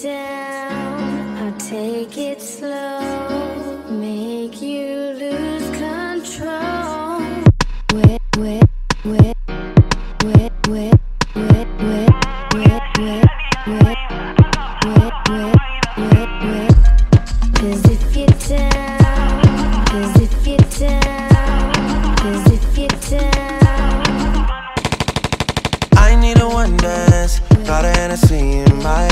Down, I'll take it slow, make you lose control. Where, where, where, where, where, where, where, where, where, where, where, where, where, where? Cause if you're down, cause if you're down, cause if you're down, I need a one dance. Got a Hennessy in my